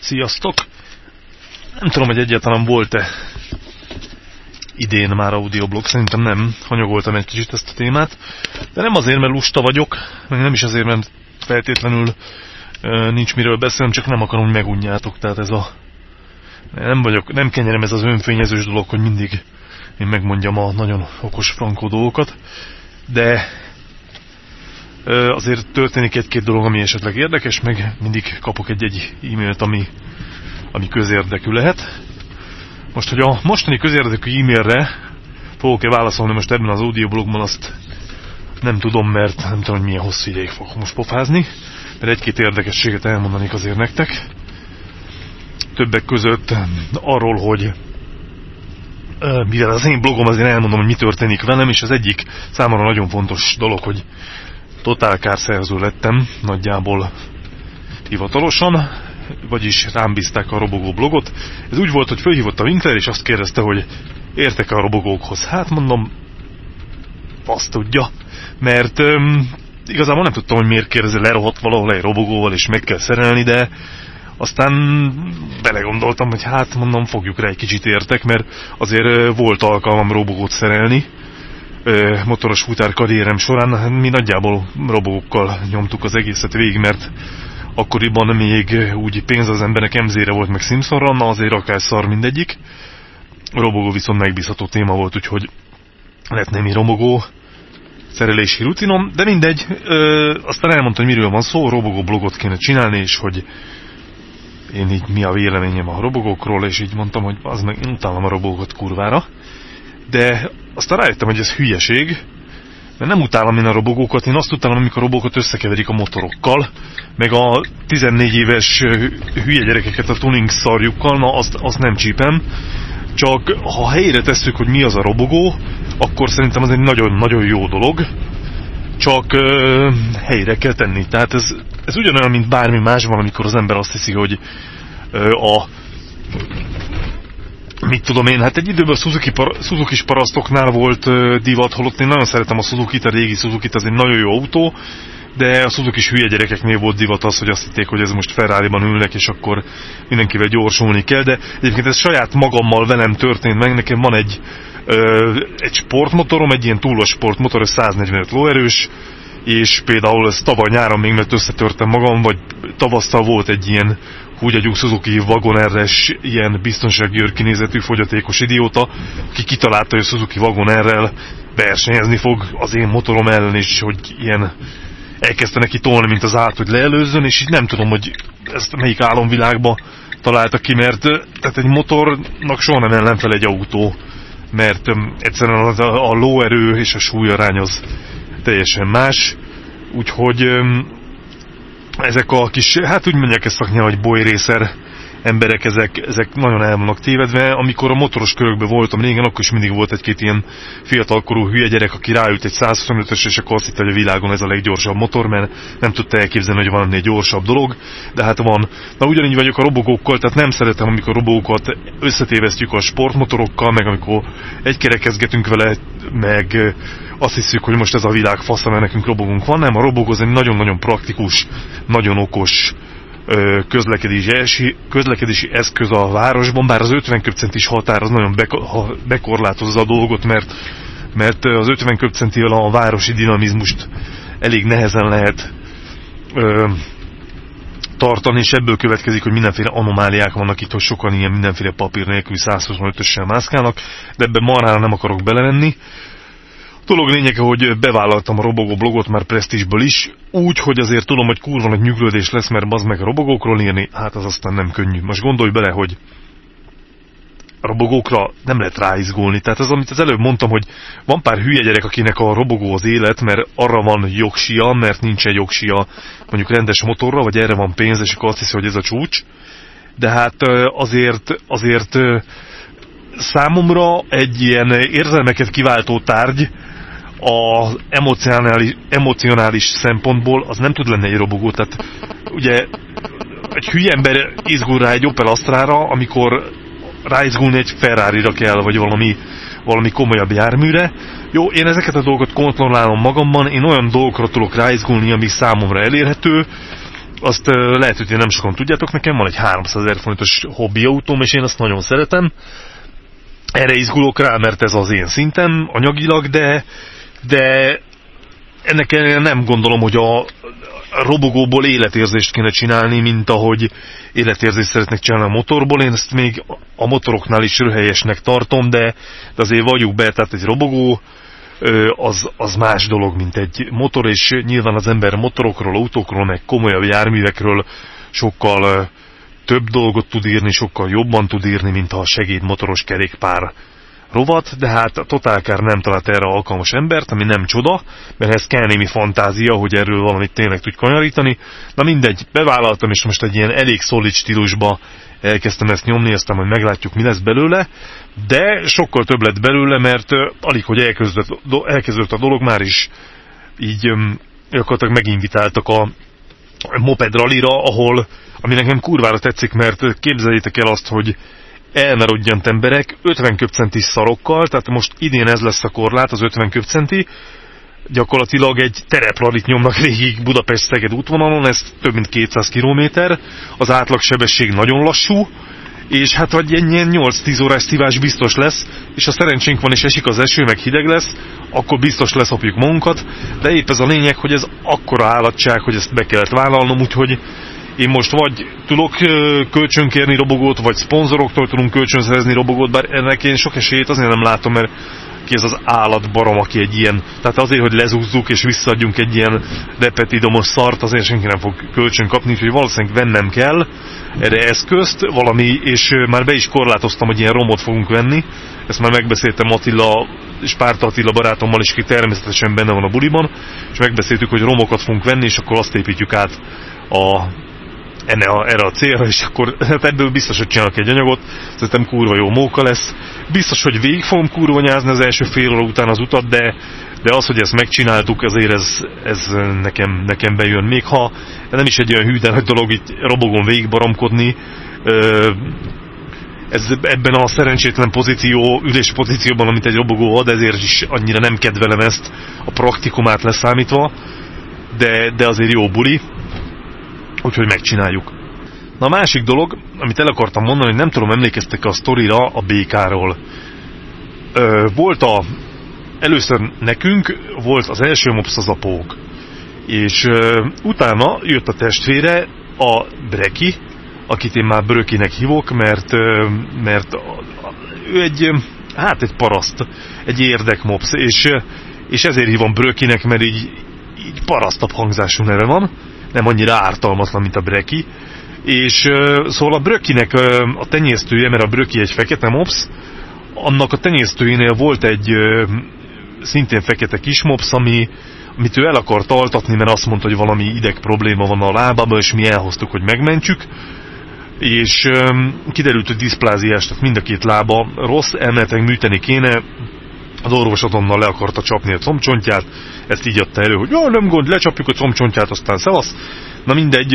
Sziasztok! Nem tudom, hogy egyáltalán volt-e idén már audioblog, szerintem nem, hanyagoltam egy kicsit ezt a témát, de nem azért, mert lusta vagyok, meg nem is azért, mert feltétlenül uh, nincs miről beszélnem, csak nem akarom, hogy megunjátok, tehát ez a nem vagyok, nem kenyerem ez az önfényezős dolog, hogy mindig én megmondjam a nagyon okos frankó dolgokat, de azért történik egy-két dolog, ami esetleg érdekes, meg mindig kapok egy-egy e-mailt, ami, ami közérdekű lehet. Most, hogy a mostani közérdekű e-mailre fogok-e válaszolni most ebben az audioblogban, azt nem tudom, mert nem tudom, hogy milyen hosszú ideig fogok most pofázni, mert egy-két érdekességet elmondanék azért nektek. Többek között arról, hogy mivel az én blogom azért elmondom, hogy mi történik velem, és az egyik számomra nagyon fontos dolog, hogy totálkárszerző lettem, nagyjából hivatalosan, vagyis rám bízták a robogó blogot. Ez úgy volt, hogy fölhívott a Winkler, és azt kérdezte, hogy értek a robogókhoz. Hát mondom, azt tudja, mert um, igazából nem tudtam, hogy miért kérdezi, lerohadt valahol egy robogóval, és meg kell szerelni, de aztán belegondoltam, hogy hát mondom, fogjuk rá egy kicsit értek, mert azért volt alkalmam robogót szerelni, motoros futár karrierem során. Mi nagyjából robogókkal nyomtuk az egészet végig, mert akkoriban még úgy pénz az emberek MZ-re volt, meg Simpsonra, na azért akár szar mindegyik. A robogó viszont megbízható téma volt, úgyhogy lett némi robogó szerelési rutinom, de mindegy, ö, aztán elmondta, hogy miről van szó, robogó blogot kéne csinálni, és hogy én így mi a véleményem a robogókról, és így mondtam, hogy az meg utálom a robogót kurvára. De aztán rájöttem, hogy ez hülyeség, mert nem utálom én a robogókat, én azt utálom, amikor a robogókat összekeverik a motorokkal, meg a 14 éves hülye gyerekeket a tuning szarjukkal, na azt, azt nem csípem. Csak ha helyére tesszük, hogy mi az a robogó, akkor szerintem az egy nagyon-nagyon jó dolog, csak ö, helyre kell tenni. Tehát ez, ez ugyanolyan, mint bármi másban, amikor az ember azt hiszi, hogy ö, a mit tudom én, hát egy időben Suzuki, par, Suzuki parasztoknál volt uh, divat, holott én nagyon szeretem a Suzuki-t, a régi Suzuki-t, ez egy nagyon jó autó, de a Suzuki hülye gyerekeknél volt divat az, hogy azt hitték, hogy ez most Ferrari-ban ülnek, és akkor mindenkivel gyorsulni kell, de egyébként ez saját magammal velem történt meg, nekem van egy, ö, egy sportmotorom, egy ilyen túlos sportmotor, 145 lóerős, és például ez tavaly nyáron még mert összetörtem magam, vagy tavasztal volt egy ilyen úgy egy Suzuki vagonerres, ilyen biztonsági kinézetű fogyatékos idióta, aki kitalálta, hogy a Suzuki vagonerrel versenyezni fog az én motorom ellen is, hogy ilyen elkezdte neki tolni, mint az át, hogy leelőzzön, és így nem tudom, hogy ezt melyik álomvilágba találta ki, mert tehát egy motornak soha nem ellenfel egy autó, mert egyszerűen az a, a lóerő és a súlyarány az teljesen más, úgyhogy ezek a kis, hát úgy mondják ezt szaknyelven, hogy bolyrészer emberek, ezek, ezek nagyon el vannak tévedve. Amikor a motoros körökben voltam régen, akkor is mindig volt egy-két ilyen fiatalkorú hülye gyerek, aki ráült egy 125-ös, és akkor azt hitte, hogy a világon ez a leggyorsabb motor, mert nem tudta elképzelni, hogy van egy gyorsabb dolog, de hát van. Na ugyanígy vagyok a robogókkal, tehát nem szeretem, amikor robogókat összetévesztjük a sportmotorokkal, meg amikor egykerekezgetünk vele, meg azt hiszük, hogy most ez a világ fasz, mert nekünk robogunk van, nem, a robog az egy nagyon-nagyon praktikus, nagyon okos közlekedési, közlekedési eszköz a városban, bár az 50 köbcentis határ az nagyon bekorlátozza a dolgot, mert, mert az 50 köbcentivel a városi dinamizmust elég nehezen lehet ö, tartani, és ebből következik, hogy mindenféle anomáliák vannak itt, hogy sokan ilyen mindenféle papír nélkül 125-össel mászkálnak, de ebben marhára nem akarok belevenni dolog lényege, hogy bevállaltam a robogó blogot már presztízsből is, úgy, hogy azért tudom, hogy kurva nagy nyuglődés lesz, mert az meg a robogókról írni, hát az aztán nem könnyű. Most gondolj bele, hogy a robogókra nem lehet ráizgulni. Tehát az, amit az előbb mondtam, hogy van pár hülye gyerek, akinek a robogó az élet, mert arra van jogsia, mert nincs egy jogsia mondjuk rendes motorra, vagy erre van pénz, és akkor azt hiszi, hogy ez a csúcs. De hát azért, azért számomra egy ilyen érzelmeket kiváltó tárgy, az emocionális, emocionális szempontból az nem tud lenni egy robogó. Tehát ugye egy hülye ember izgul rá egy Opel Astra-ra, amikor ráizgulni egy Ferrari-ra kell, vagy valami, valami komolyabb járműre. Jó, én ezeket a dolgokat kontrollálom magamban, én olyan dolgokra tudok ráizgulni, ami számomra elérhető, azt lehet, hogy nem sokan tudjátok, nekem van egy 300 ezer forintos hobbi autóm, és én azt nagyon szeretem. Erre izgulok rá, mert ez az én szintem anyagilag, de, de ennek nem gondolom, hogy a robogóból életérzést kéne csinálni, mint ahogy életérzést szeretnek csinálni a motorból. Én ezt még a motoroknál is röhelyesnek tartom, de, de azért vagyunk be, tehát egy robogó az, az más dolog, mint egy motor, és nyilván az ember motorokról, autókról, meg komolyabb járművekről sokkal több dolgot tud írni, sokkal jobban tud írni, mint a segédmotoros kerékpár rovat, de hát a nem talált erre alkalmas embert, ami nem csoda, mert ez kell némi fantázia, hogy erről valamit tényleg tud kanyarítani. Na mindegy, bevállaltam, és most egy ilyen elég szolid stílusba elkezdtem ezt nyomni, aztán majd meglátjuk, mi lesz belőle, de sokkal több lett belőle, mert alig, hogy elkezdődött, a dolog, már is így gyakorlatilag meginvitáltak a moped ahol, ami nekem kurvára tetszik, mert képzeljétek el azt, hogy elmerodjant emberek 50 köpcenti szarokkal, tehát most idén ez lesz a korlát, az 50 köpcenti, gyakorlatilag egy terepralit nyomnak végig Budapest-Szeged útvonalon, ez több mint 200 km, az átlagsebesség nagyon lassú, és hát vagy ilyen 8-10 órás szívás biztos lesz, és ha szerencsénk van és esik az eső, meg hideg lesz, akkor biztos leszopjuk magunkat, de épp ez a lényeg, hogy ez akkora állatság, hogy ezt be kellett vállalnom, úgyhogy én most vagy tudok kölcsönkérni robogót, vagy szponzoroktól tudunk kölcsönszerezni robogót, bár ennek én sok esélyt azért nem látom, mert ki ez az állatbarom, aki egy ilyen, tehát azért, hogy lezúzzuk és visszaadjunk egy ilyen repetidomos szart, azért senki nem fog kölcsön kapni, úgyhogy valószínűleg vennem kell erre eszközt, valami, és már be is korlátoztam, hogy ilyen romot fogunk venni, ezt már megbeszéltem Attila, Spárta Attila barátommal is, aki természetesen benne van a buliban, és megbeszéltük, hogy romokat fogunk venni, és akkor azt építjük át a enne a, erre a célra, és akkor hát ebből biztos, hogy csinálok egy anyagot, szerintem kurva jó móka lesz. Biztos, hogy végig fogom kurvonyázni az első fél óra után az utat, de, de az, hogy ezt megcsináltuk, azért ez, ez nekem, nekem bejön. Még ha nem is egy olyan hű, de nagy dolog itt robogon végigbaromkodni, ez ebben a szerencsétlen pozíció, ülés pozícióban, amit egy robogó ad, ezért is annyira nem kedvelem ezt a praktikumát leszámítva, de, de azért jó buli úgyhogy megcsináljuk. Na a másik dolog, amit el akartam mondani, hogy nem tudom, emlékeztek a sztorira a békáról. Ö, volt a, először nekünk volt az első mops az apók, és ö, utána jött a testvére, a Breki, akit én már Brökinek hívok, mert, ö, mert ő egy, hát egy paraszt, egy érdekmops, és, és ezért hívom Brökinek, mert így, így parasztabb hangzású neve van nem annyira ártalmatlan, mint a breki. És szóval a brökinek a tenyésztője, mert a bröki egy fekete mops, annak a tenyésztőjénél volt egy szintén fekete kis mops, ami, amit ő el akart altatni, mert azt mondta, hogy valami ideg probléma van a lábában, és mi elhoztuk, hogy megmentsük. És kiderült, hogy diszpláziás, tehát mind a két lába rossz, elméletileg műteni kéne, az orvos azonnal le akarta csapni a combcsontját, ezt így adta elő, hogy jó, nem gond, lecsapjuk a combcsontját, aztán szevasz. Na mindegy,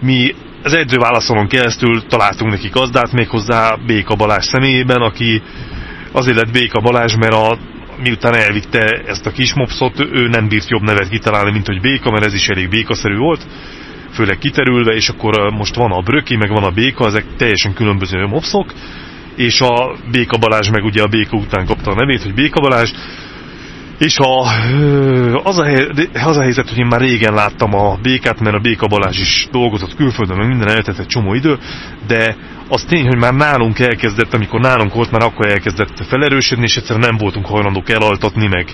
mi az edzőválaszolon keresztül találtunk neki gazdát, méghozzá Béka Balázs személyében, aki azért lett Béka Balázs, mert a, miután elvitte ezt a kis mopszot, ő nem bírt jobb nevet kitalálni, mint hogy Béka, mert ez is elég békaszerű volt, főleg kiterülve, és akkor most van a Bröki, meg van a Béka, ezek teljesen különböző mopszok, és a Béka Balázs meg ugye a Béka után kapta a nevét, hogy Béka Balázs, és a, az, a, az a helyzet, hogy én már régen láttam a békát, mert a Béka Balázs is dolgozott külföldön, meg minden eltett egy csomó idő, de az tény, hogy már nálunk elkezdett, amikor nálunk volt, már akkor elkezdett felerősödni, és egyszerűen nem voltunk hajlandók elaltatni, meg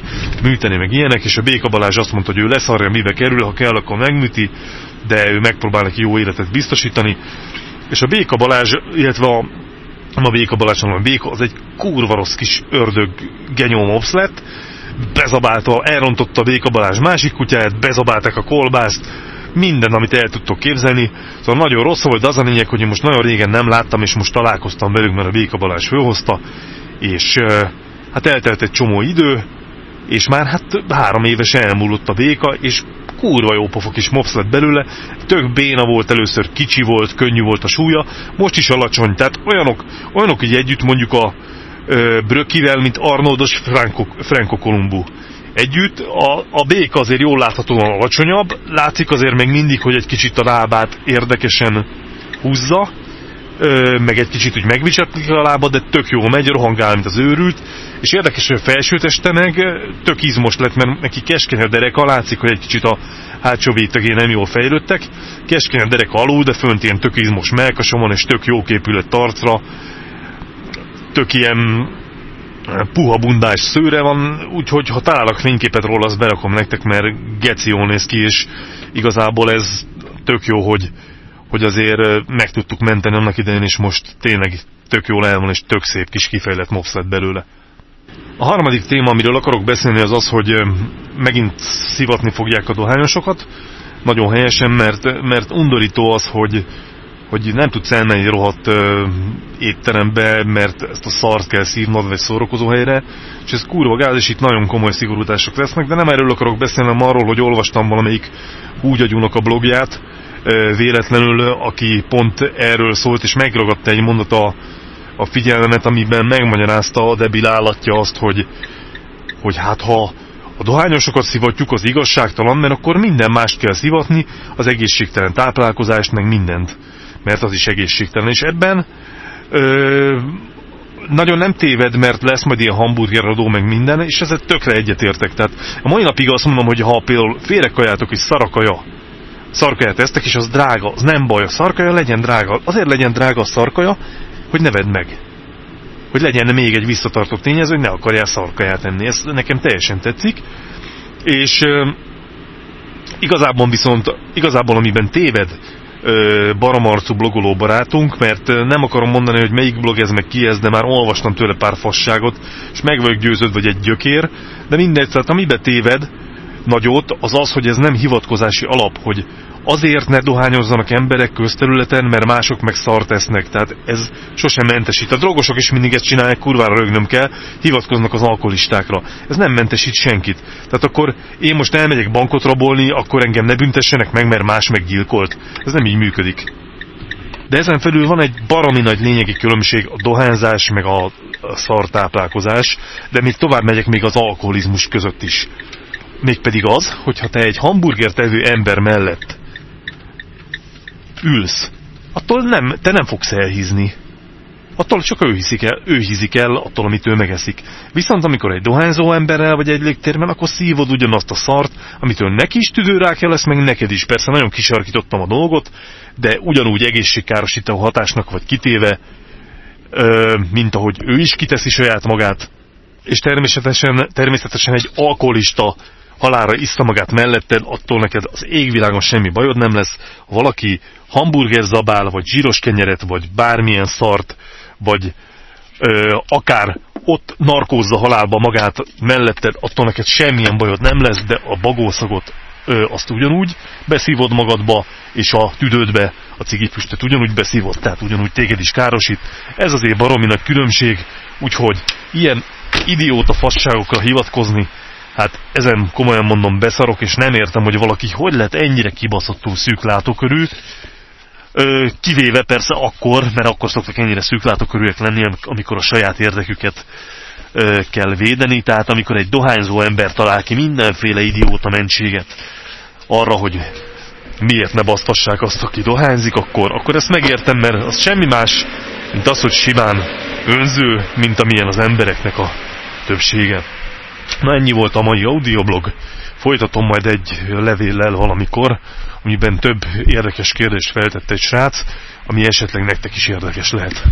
műteni, meg ilyenek, és a Béka Balázs azt mondta, hogy ő leszarja, mibe kerül, ha kell, akkor megműti, de ő megpróbál neki jó életet biztosítani. És a Béka Balázs, illetve a a Béka Balázs, a Béka, az egy kurva rossz kis ördög genyó lett, bezabálta, elrontotta a Béka Balázs másik kutyáját, bezabálták a kolbászt, minden, amit el tudtok képzelni. Szóval nagyon rossz volt, de az a lényeg, hogy most nagyon régen nem láttam, és most találkoztam velük, mert a Béka Balázs főhozta, és hát eltelt egy csomó idő, és már hát három éves elmúlott a béka, és kurva jó pofok is mops lett belőle, tök béna volt először, kicsi volt, könnyű volt a súlya, most is alacsony, tehát olyanok, olyanok így együtt mondjuk a ö, Brökivel, mint Arnoldos Franco, Franco Columbu. együtt. A, a béka azért jól láthatóan alacsonyabb, látszik azért még mindig, hogy egy kicsit a lábát érdekesen húzza, ö, meg egy kicsit úgy megviseltik a lába, de tök jó megy, rohangál, mint az őrült, és érdekes, hogy a felsőteste meg tök izmos lett, mert neki keskeny a dereka, látszik, hogy egy kicsit a hátsó végtagé nem jól fejlődtek, keskeny a dereka alul, de fönt ilyen tök izmos melkasom van, és tök jó képület arcra, tök ilyen puha bundás szőre van, úgyhogy ha találok fényképet róla, azt berakom nektek, mert geci jól néz ki, és igazából ez tök jó, hogy, hogy azért meg tudtuk menteni annak idején, és most tényleg tök jól el és tök szép kis kifejlett mopsz lett belőle. A harmadik téma, amiről akarok beszélni, az az, hogy megint szivatni fogják a dohányosokat, nagyon helyesen, mert, mert undorító az, hogy, hogy nem tudsz elmenni rohadt ö, étterembe, mert ezt a szart kell szívnod, vagy szórakozó helyre, és ez kurva gáz, és itt nagyon komoly szigorítások lesznek, de nem erről akarok beszélni, hanem arról, hogy olvastam valamelyik húgyagyúnak a blogját, véletlenül, aki pont erről szólt, és megragadta egy mondat a, a figyelmet, amiben megmagyarázta a debil állatja azt, hogy, hogy hát ha a dohányosokat szivatjuk, az igazságtalan, mert akkor minden mást kell szivatni, az egészségtelen táplálkozást, meg mindent mert az is egészségtelen. És ebben ö, nagyon nem téved, mert lesz majd ilyen hamburgeradó, meg minden, és ezzel tökre egyetértek. Tehát a mai napig azt mondom, hogy ha például félrekajátok, hogy szarakaja, szarkaját esztek, és az drága, az nem baj, a szarkaja legyen drága. Azért legyen drága a szarkaja, hogy ne vedd meg. Hogy legyen még egy visszatartó tényező, hogy ne akarjál szarkaját enni. Ez nekem teljesen tetszik. És euh, igazából viszont, igazából amiben téved, baramarcú blogoló barátunk, mert nem akarom mondani, hogy melyik blog ez meg ki ez, de már olvastam tőle pár fasságot, és meg vagyok győződve, hogy egy gyökér, de mindegy, tehát amibe téved nagyot, az az, hogy ez nem hivatkozási alap, hogy azért ne dohányozzanak emberek közterületen, mert mások meg szart esznek. Tehát ez sosem mentesít. A drogosok is mindig ezt csinálják, kurvára rögnöm kell, hivatkoznak az alkoholistákra. Ez nem mentesít senkit. Tehát akkor én most elmegyek bankot rabolni, akkor engem ne büntessenek meg, mert más meggyilkolt. Ez nem így működik. De ezen felül van egy baromi nagy lényegi különbség a dohányzás meg a, szartáplálkozás, de még tovább megyek még az alkoholizmus között is. Mégpedig az, hogyha te egy hamburger tevő ember mellett ülsz, attól nem, te nem fogsz elhízni. Attól csak ő hiszik el, ő hízik el attól, amit ő megeszik. Viszont amikor egy dohányzó emberrel vagy egy légtérben, akkor szívod ugyanazt a szart, amitől neki is kell lesz, meg neked is. Persze nagyon kisarkítottam a dolgot, de ugyanúgy egészségkárosító hatásnak vagy kitéve, mint ahogy ő is kiteszi saját magát. És természetesen, természetesen egy alkoholista halára iszta magát melletted, attól neked az égvilágon semmi bajod nem lesz. Ha valaki hamburger zabál, vagy zsíros kenyeret, vagy bármilyen szart, vagy ö, akár ott narkózza halálba magát melletted, attól neked semmilyen bajod nem lesz, de a bagószagot ö, azt ugyanúgy beszívod magadba, és a tüdődbe a cigifüstöt ugyanúgy beszívod, tehát ugyanúgy téged is károsít. Ez azért baromi nagy különbség, úgyhogy ilyen idióta fasságokra hivatkozni, Hát ezen komolyan mondom beszarok, és nem értem, hogy valaki hogy lett ennyire kibaszottul szűk látókörű, kivéve persze akkor, mert akkor szoktak ennyire szűk látókörűek lenni, amikor a saját érdeküket kell védeni, tehát amikor egy dohányzó ember talál ki mindenféle idióta mentséget arra, hogy miért ne basztassák azt, aki dohányzik, akkor, akkor ezt megértem, mert az semmi más, mint az, hogy simán önző, mint amilyen az embereknek a többsége. Na ennyi volt a mai audioblog. Folytatom majd egy levéllel valamikor, amiben több érdekes kérdést feltett egy srác, ami esetleg nektek is érdekes lehet.